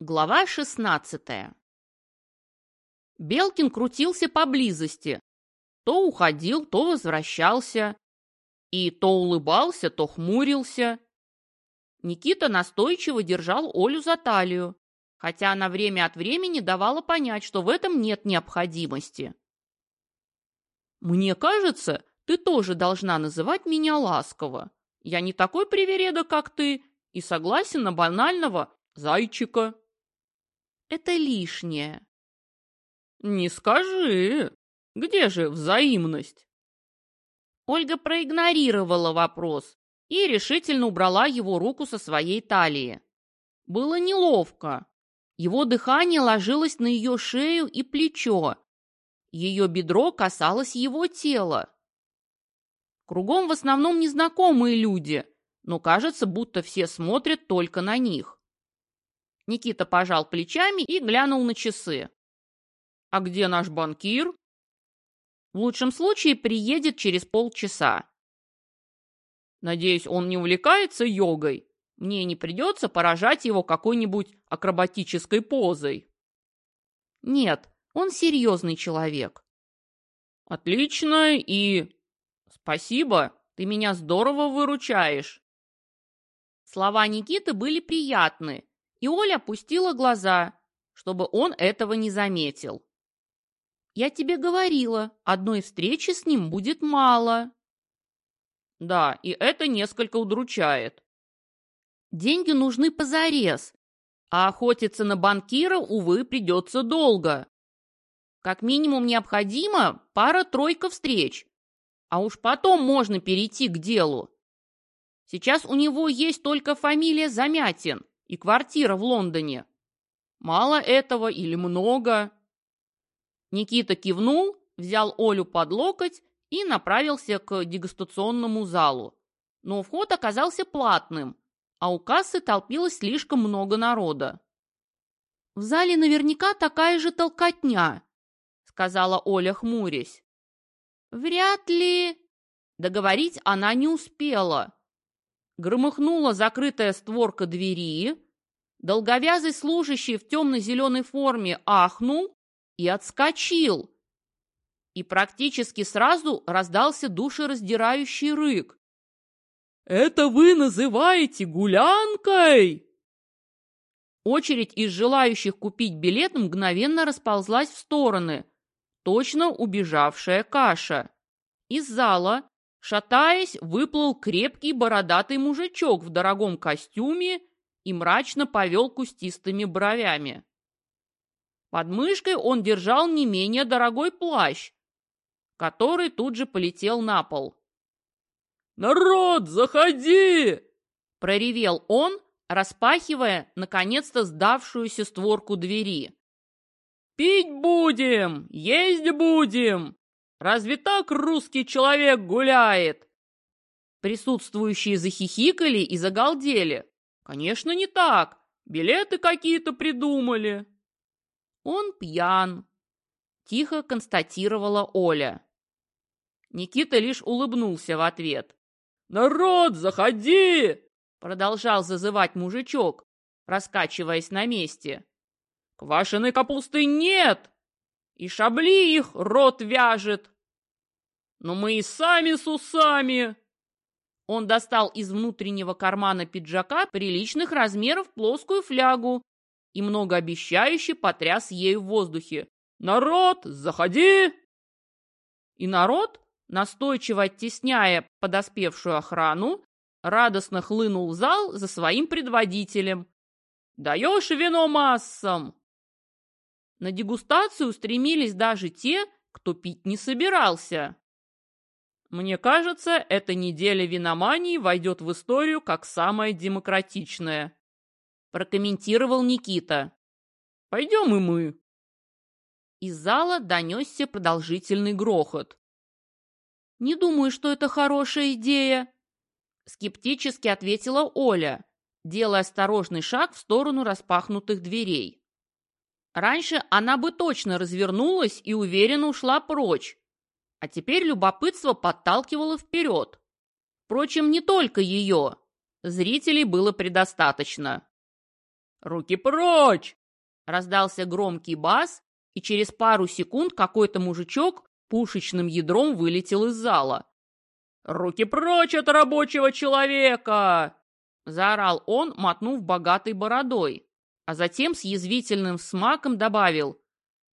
Глава шестнадцатая Белкин крутился поблизости. То уходил, то возвращался. И то улыбался, то хмурился. Никита настойчиво держал Олю за талию, хотя она время от времени давала понять, что в этом нет необходимости. «Мне кажется, ты тоже должна называть меня ласково. Я не такой привереда, как ты, и согласен на банального зайчика». «Это лишнее». «Не скажи. Где же взаимность?» Ольга проигнорировала вопрос и решительно убрала его руку со своей талии. Было неловко. Его дыхание ложилось на ее шею и плечо. Ее бедро касалось его тела. Кругом в основном незнакомые люди, но кажется, будто все смотрят только на них. Никита пожал плечами и глянул на часы. «А где наш банкир?» В лучшем случае приедет через полчаса. Надеюсь, он не увлекается йогой. Мне не придется поражать его какой-нибудь акробатической позой. Нет, он серьезный человек. Отлично и... Спасибо, ты меня здорово выручаешь. Слова Никиты были приятны, и Оля опустила глаза, чтобы он этого не заметил. Я тебе говорила, одной встречи с ним будет мало. Да, и это несколько удручает. Деньги нужны позарез, а охотиться на банкира, увы, придется долго. Как минимум необходимо пара-тройка встреч, а уж потом можно перейти к делу. Сейчас у него есть только фамилия Замятин и квартира в Лондоне. Мало этого или много? Никита кивнул, взял Олю под локоть и направился к дегустационному залу. Но вход оказался платным, а у кассы толпилось слишком много народа. «В зале наверняка такая же толкотня», — сказала Оля, хмурясь. «Вряд ли...» Договорить она не успела. Громыхнула закрытая створка двери, долговязый служащий в темно-зеленой форме ахнул и отскочил. И практически сразу раздался душераздирающий рык. «Это вы называете гулянкой?» Очередь из желающих купить билет мгновенно расползлась в стороны, точно убежавшая каша. Из зала, шатаясь, выплыл крепкий бородатый мужичок в дорогом костюме и мрачно повел кустистыми бровями. Под мышкой он держал не менее дорогой плащ, который тут же полетел на пол. «Народ, заходи!» – проревел он, распахивая, наконец-то, сдавшуюся створку двери. «Пить будем, есть будем! Разве так русский человек гуляет?» Присутствующие захихикали и загалдели. «Конечно, не так. Билеты какие-то придумали». «Он пьян», – тихо констатировала Оля. Никита лишь улыбнулся в ответ. «Народ, заходи!» – продолжал зазывать мужичок, раскачиваясь на месте. «Квашеной капусты нет! И шабли их рот вяжет! Но мы и сами с усами!» Он достал из внутреннего кармана пиджака приличных размеров плоскую флягу и многообещающе потряс ею в воздухе. «Народ, заходи!» И народ, настойчиво оттесняя подоспевшую охрану, радостно хлынул в зал за своим предводителем. «Даешь вино массам!» На дегустацию устремились даже те, кто пить не собирался. Мне кажется, эта неделя виномании войдет в историю как самая демократичная прокомментировал Никита. «Пойдем и мы». Из зала донесся продолжительный грохот. «Не думаю, что это хорошая идея», — скептически ответила Оля, делая осторожный шаг в сторону распахнутых дверей. Раньше она бы точно развернулась и уверенно ушла прочь, а теперь любопытство подталкивало вперед. Впрочем, не только ее. Зрителей было предостаточно. «Руки прочь!» Раздался громкий бас, и через пару секунд какой-то мужичок пушечным ядром вылетел из зала. «Руки прочь от рабочего человека!» Заорал он, мотнув богатой бородой, а затем с язвительным смаком добавил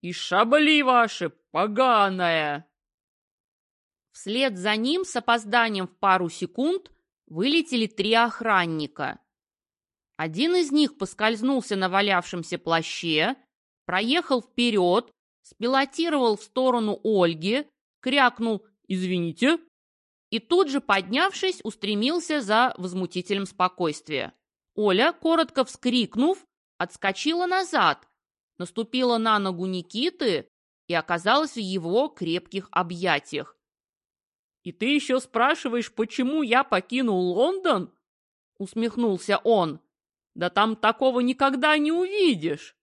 «И шабли ваши, поганая!» Вслед за ним с опозданием в пару секунд вылетели три охранника. Один из них поскользнулся на валявшемся плаще, проехал вперед, спилотировал в сторону Ольги, крякнул «Извините!» и тут же, поднявшись, устремился за возмутителем спокойствия. Оля, коротко вскрикнув, отскочила назад, наступила на ногу Никиты и оказалась в его крепких объятиях. «И ты еще спрашиваешь, почему я покинул Лондон?» — усмехнулся он. «Да там такого никогда не увидишь!»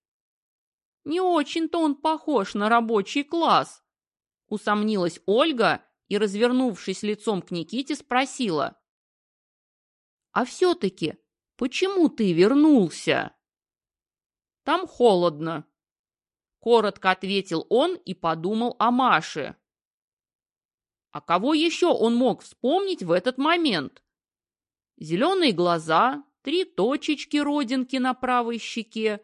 «Не очень-то он похож на рабочий класс», — усомнилась Ольга и, развернувшись лицом к Никите, спросила. «А все-таки почему ты вернулся?» «Там холодно», — коротко ответил он и подумал о Маше. А кого еще он мог вспомнить в этот момент? Зеленые глаза, три точечки родинки на правой щеке,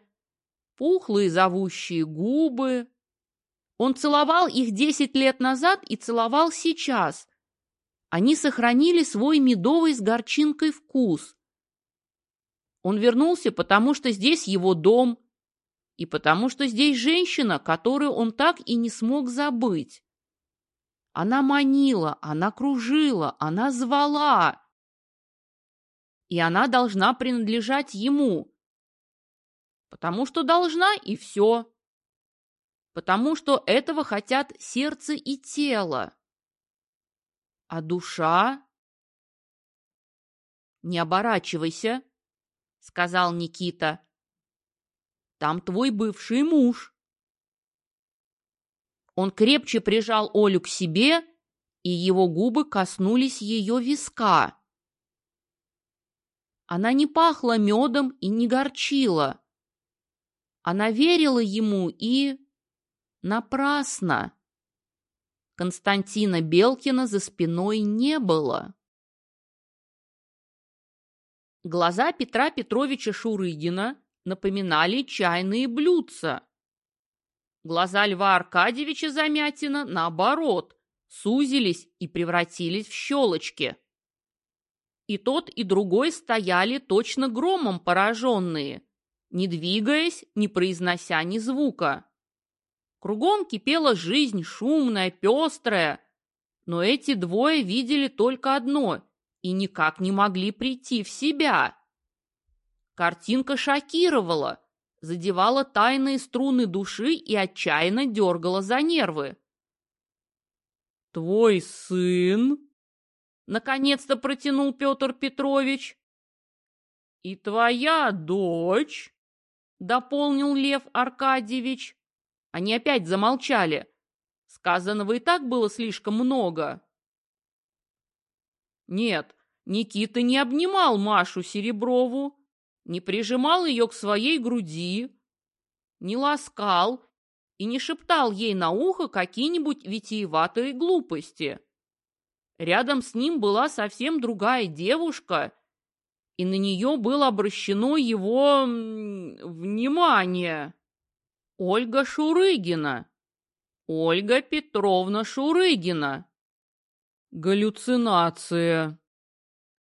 пухлые зовущие губы. Он целовал их десять лет назад и целовал сейчас. Они сохранили свой медовый с горчинкой вкус. Он вернулся, потому что здесь его дом, и потому что здесь женщина, которую он так и не смог забыть. Она манила, она кружила, она звала. И она должна принадлежать ему. Потому что должна, и все. Потому что этого хотят сердце и тело. А душа... «Не оборачивайся», — сказал Никита. «Там твой бывший муж». Он крепче прижал Олю к себе, и его губы коснулись ее виска. Она не пахла медом и не горчила. Она верила ему и... Напрасно. Константина Белкина за спиной не было. Глаза Петра Петровича Шурыгина напоминали чайные блюдца. Глаза Льва Аркадьевича Замятина, наоборот, сузились и превратились в щелочки. И тот, и другой стояли точно громом пораженные, не двигаясь, не произнося ни звука. Кругом кипела жизнь, шумная, пестрая, но эти двое видели только одно и никак не могли прийти в себя. Картинка шокировала, задевала тайные струны души и отчаянно дергала за нервы. «Твой сын?» — наконец-то протянул Петр Петрович. «И твоя дочь?» — дополнил Лев Аркадьевич. Они опять замолчали. Сказанного и так было слишком много. Нет, Никита не обнимал Машу Сереброву, не прижимал ее к своей груди, не ласкал и не шептал ей на ухо какие-нибудь витиеватые глупости. Рядом с ним была совсем другая девушка, и на нее было обращено его внимание. Ольга Шурыгина. Ольга Петровна Шурыгина. Галлюцинация.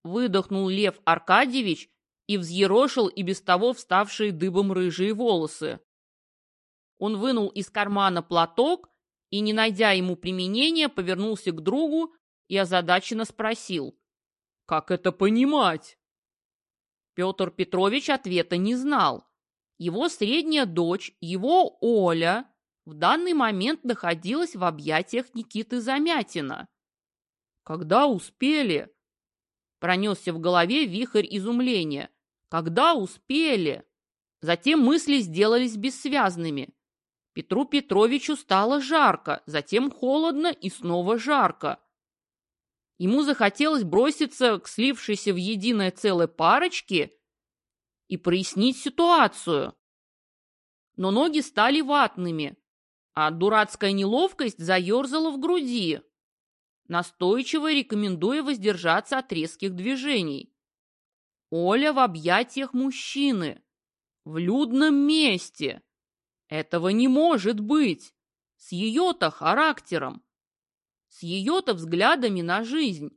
Выдохнул Лев Аркадьевич и взъерошил и без того вставшие дыбом рыжие волосы. Он вынул из кармана платок и, не найдя ему применения, повернулся к другу и озадаченно спросил. «Как это понимать?» Петр Петрович ответа не знал. Его средняя дочь, его Оля, в данный момент находилась в объятиях Никиты Замятина. «Когда успели?» Пронесся в голове вихрь изумления. «Когда успели?» Затем мысли сделались бессвязными. Петру Петровичу стало жарко, затем холодно и снова жарко. Ему захотелось броситься к слившейся в единое целое парочке и прояснить ситуацию. Но ноги стали ватными, а дурацкая неловкость заерзала в груди, настойчиво рекомендуя воздержаться от резких движений. Оля в объятиях мужчины, в людном месте. Этого не может быть. С ее-то характером, с ее-то взглядами на жизнь.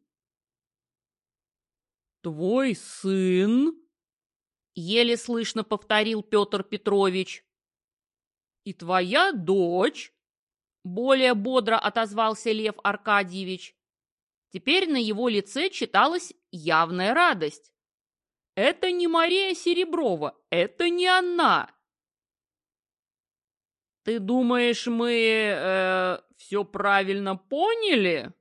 «Твой сын?» — еле слышно повторил Петр Петрович. «И твоя дочь?» — более бодро отозвался Лев Аркадьевич. Теперь на его лице читалась явная радость. «Это не Мария Сереброва, это не она!» «Ты думаешь, мы э, все правильно поняли?»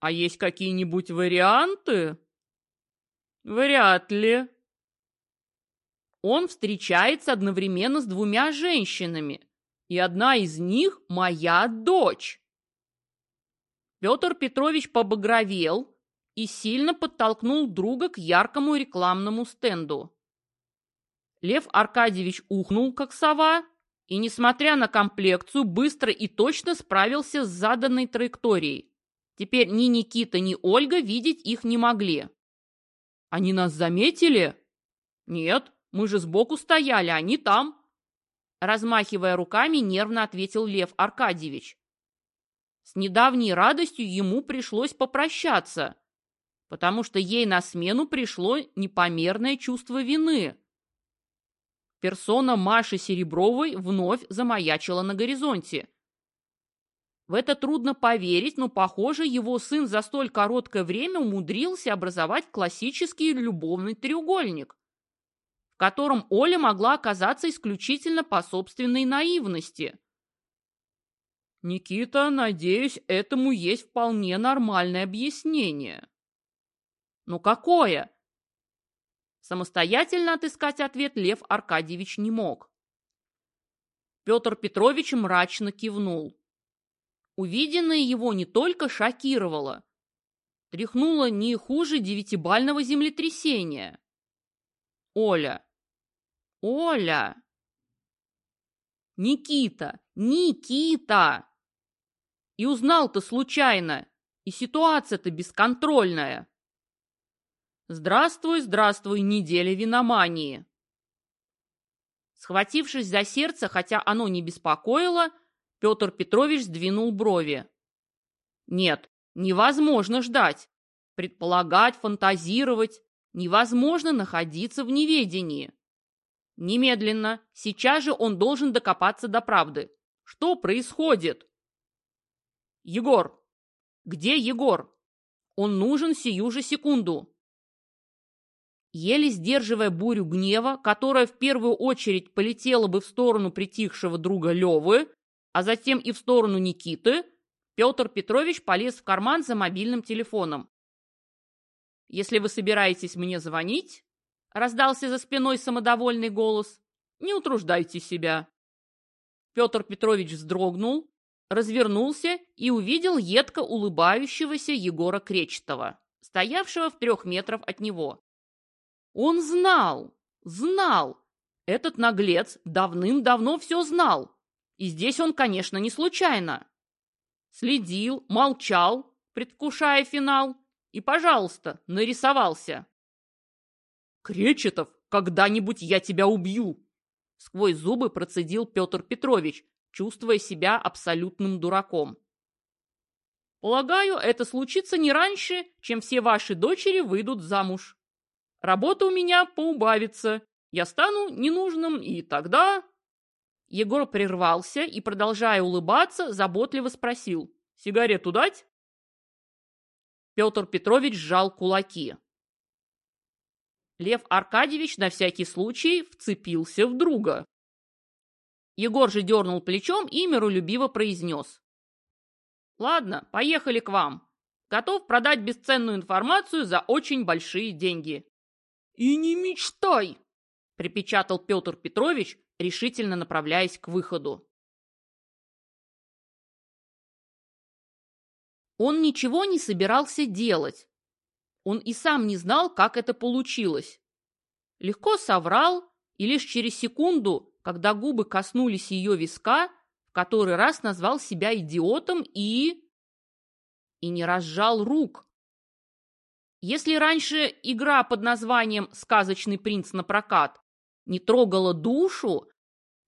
А есть какие-нибудь варианты? Вряд ли. Он встречается одновременно с двумя женщинами, и одна из них моя дочь. Петр Петрович побагровел и сильно подтолкнул друга к яркому рекламному стенду. Лев Аркадьевич ухнул, как сова, и, несмотря на комплекцию, быстро и точно справился с заданной траекторией. Теперь ни Никита, ни Ольга видеть их не могли. Они нас заметили? Нет, мы же сбоку стояли, они там. Размахивая руками, нервно ответил Лев Аркадьевич. С недавней радостью ему пришлось попрощаться, потому что ей на смену пришло непомерное чувство вины. Персона Маши Серебровой вновь замаячила на горизонте. В это трудно поверить, но, похоже, его сын за столь короткое время умудрился образовать классический любовный треугольник, в котором Оля могла оказаться исключительно по собственной наивности. Никита, надеюсь, этому есть вполне нормальное объяснение. Но какое? Самостоятельно отыскать ответ Лев Аркадьевич не мог. Петр Петрович мрачно кивнул. Увиденное его не только шокировало, тряхнуло не хуже девятибального землетрясения. Оля. Оля. Никита. Никита. И узнал-то случайно. И ситуация-то бесконтрольная. Здравствуй, здравствуй, неделя виномании. Схватившись за сердце, хотя оно не беспокоило, Петр Петрович сдвинул брови. Нет, невозможно ждать, предполагать, фантазировать. Невозможно находиться в неведении. Немедленно, сейчас же он должен докопаться до правды. Что происходит? Егор! Где Егор? Он нужен сию же секунду. Еле сдерживая бурю гнева, которая в первую очередь полетела бы в сторону притихшего друга Левы, а затем и в сторону Никиты, Петр Петрович полез в карман за мобильным телефоном. «Если вы собираетесь мне звонить», — раздался за спиной самодовольный голос, — «не утруждайте себя». Петр Петрович вздрогнул, развернулся и увидел едко улыбающегося Егора Кречетова, стоявшего в трех метрах от него. Он знал, знал, этот наглец давным-давно все знал. И здесь он, конечно, не случайно. Следил, молчал, предвкушая финал, и, пожалуйста, нарисовался. «Кречетов, когда-нибудь я тебя убью!» Сквозь зубы процедил Петр Петрович, чувствуя себя абсолютным дураком. «Полагаю, это случится не раньше, чем все ваши дочери выйдут замуж. Работа у меня поубавится, я стану ненужным, и тогда...» Егор прервался и, продолжая улыбаться, заботливо спросил. «Сигарету дать?» Петр Петрович сжал кулаки. Лев Аркадьевич на всякий случай вцепился в друга. Егор же дернул плечом и миролюбиво произнес. «Ладно, поехали к вам. Готов продать бесценную информацию за очень большие деньги». «И не мечтай!» – припечатал Петр Петрович, решительно направляясь к выходу. Он ничего не собирался делать. Он и сам не знал, как это получилось. легко соврал и лишь через секунду, когда губы коснулись ее виска, в который раз назвал себя идиотом и... и не разжал рук. Если раньше игра под названием «Сказочный принц на прокат» не трогала душу,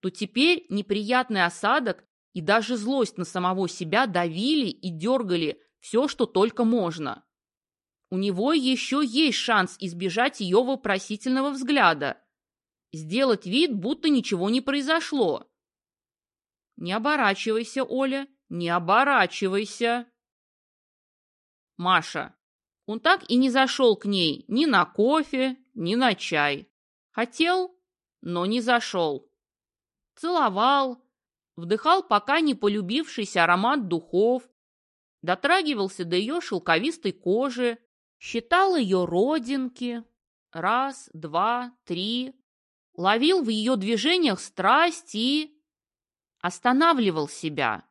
то теперь неприятный осадок и даже злость на самого себя давили и дергали все, что только можно. У него еще есть шанс избежать ее вопросительного взгляда. Сделать вид, будто ничего не произошло. Не оборачивайся, Оля, не оборачивайся. Маша. Он так и не зашел к ней ни на кофе, ни на чай. Хотел, но не зашел. Целовал, вдыхал пока не полюбившийся аромат духов, дотрагивался до ее шелковистой кожи, считал ее родинки. Раз, два, три. Ловил в ее движениях страсть и... Останавливал себя.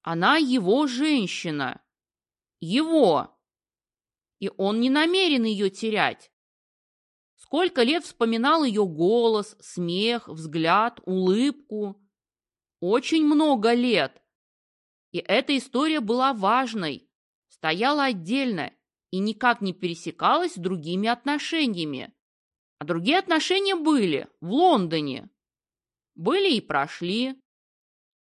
Она его женщина. Его. И он не намерен ее терять. Сколько лет вспоминал ее голос, смех, взгляд, улыбку. Очень много лет. И эта история была важной, стояла отдельно и никак не пересекалась с другими отношениями. А другие отношения были в Лондоне. Были и прошли.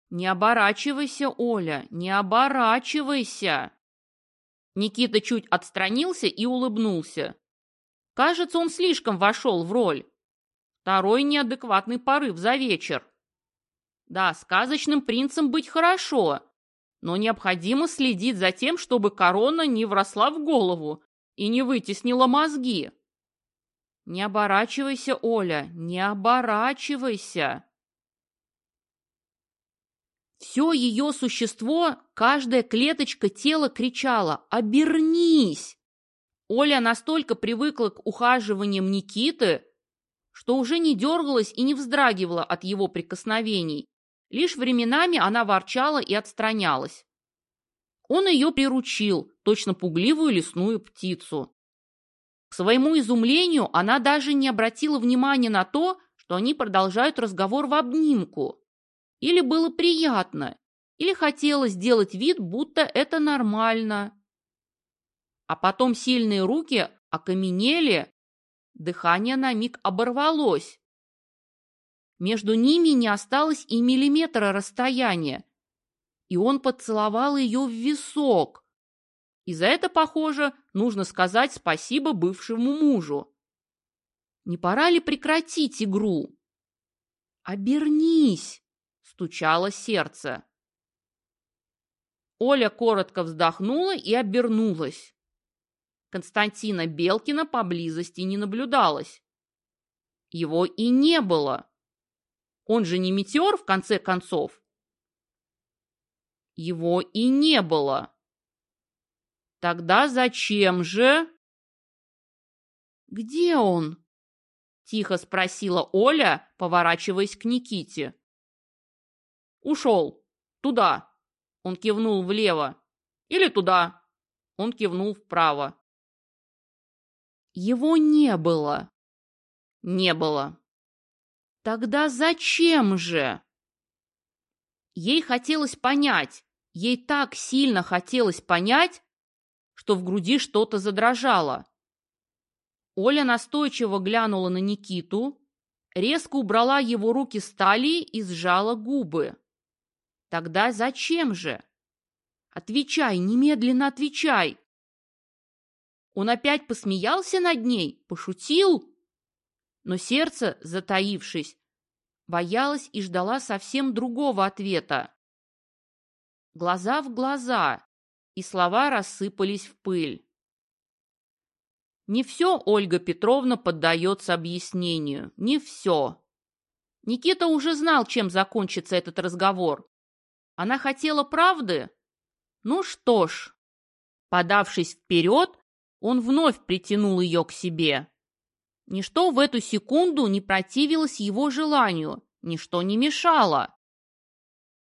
Не оборачивайся, Оля, не оборачивайся. Никита чуть отстранился и улыбнулся. Кажется, он слишком вошел в роль. Второй неадекватный порыв за вечер. Да, сказочным принцем быть хорошо, но необходимо следить за тем, чтобы корона не вросла в голову и не вытеснила мозги. Не оборачивайся, Оля, не оборачивайся. Все ее существо, каждая клеточка тела кричала «Обернись!». Оля настолько привыкла к ухаживаниям Никиты, что уже не дергалась и не вздрагивала от его прикосновений, Лишь временами она ворчала и отстранялась. Он ее приручил, точно пугливую лесную птицу. К своему изумлению она даже не обратила внимания на то, что они продолжают разговор в обнимку. Или было приятно, или хотела сделать вид, будто это нормально. А потом сильные руки окаменели, дыхание на миг оборвалось. Между ними не осталось и миллиметра расстояния, и он поцеловал ее в висок. И за это, похоже, нужно сказать спасибо бывшему мужу. Не пора ли прекратить игру? «Обернись!» — стучало сердце. Оля коротко вздохнула и обернулась. Константина Белкина поблизости не наблюдалось. Его и не было. Он же не метеор, в конце концов. Его и не было. Тогда зачем же? Где он? Тихо спросила Оля, поворачиваясь к Никите. Ушел. Туда. Он кивнул влево. Или туда. Он кивнул вправо. Его не было. Не было. Тогда зачем же? Ей хотелось понять, ей так сильно хотелось понять, что в груди что-то задрожало. Оля настойчиво глянула на Никиту, резко убрала его руки с талии и сжала губы. Тогда зачем же? Отвечай, немедленно отвечай. Он опять посмеялся над ней, пошутил? но сердце, затаившись, боялось и ждала совсем другого ответа. Глаза в глаза, и слова рассыпались в пыль. Не все Ольга Петровна поддается объяснению, не все. Никита уже знал, чем закончится этот разговор. Она хотела правды? Ну что ж. Подавшись вперед, он вновь притянул ее к себе. Ничто в эту секунду не противилось его желанию, ничто не мешало.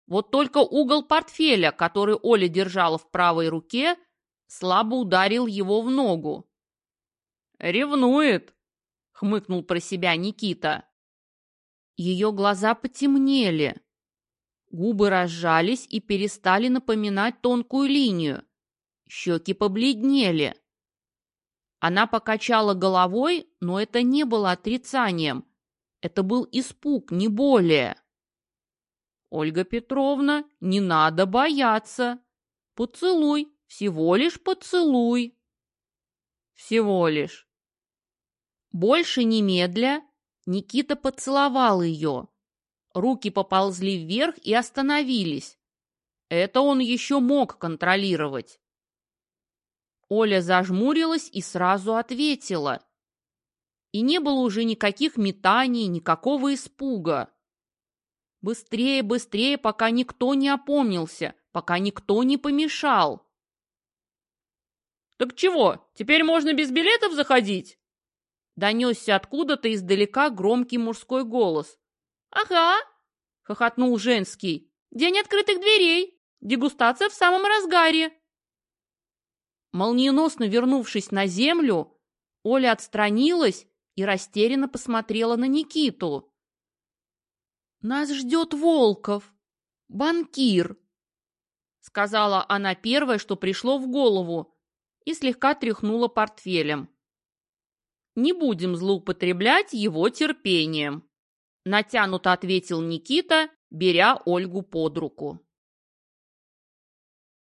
Вот только угол портфеля, который Оля держала в правой руке, слабо ударил его в ногу. «Ревнует!» хмыкнул про себя Никита. Ее глаза потемнели. Губы разжались и перестали напоминать тонкую линию. Щеки побледнели. Она покачала головой, но это не было отрицанием. Это был испуг, не более. «Ольга Петровна, не надо бояться. Поцелуй, всего лишь поцелуй». «Всего лишь». Больше немедля Никита поцеловал ее. Руки поползли вверх и остановились. Это он еще мог контролировать. Оля зажмурилась и сразу ответила. И не было уже никаких метаний, никакого испуга. Быстрее, быстрее, пока никто не опомнился, пока никто не помешал. «Так чего, теперь можно без билетов заходить?» Донесся откуда-то издалека громкий мужской голос. «Ага!» — хохотнул женский. «День открытых дверей! Дегустация в самом разгаре!» Молниеносно вернувшись на землю, Оля отстранилась и растерянно посмотрела на Никиту. «Нас ждет Волков, банкир», — сказала она первое, что пришло в голову, и слегка тряхнула портфелем. «Не будем злоупотреблять его терпением», — натянуто ответил Никита, беря Ольгу под руку.